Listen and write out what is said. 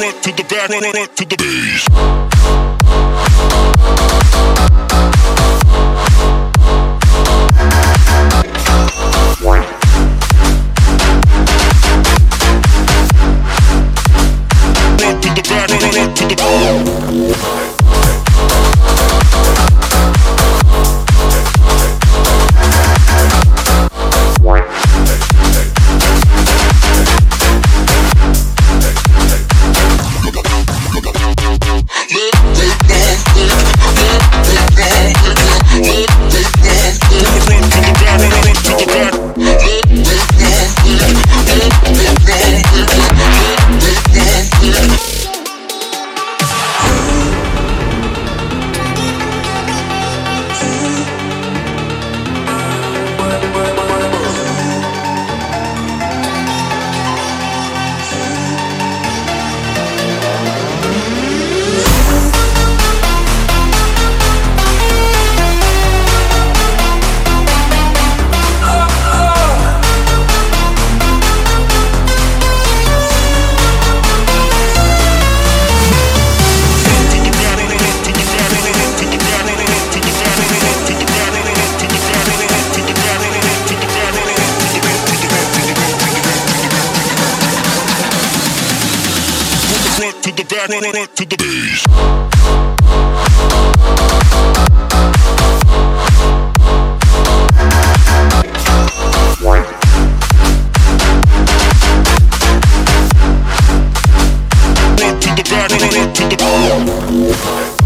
front to the back, front to the base. Back, run, run to the bass. To the back, run, run to the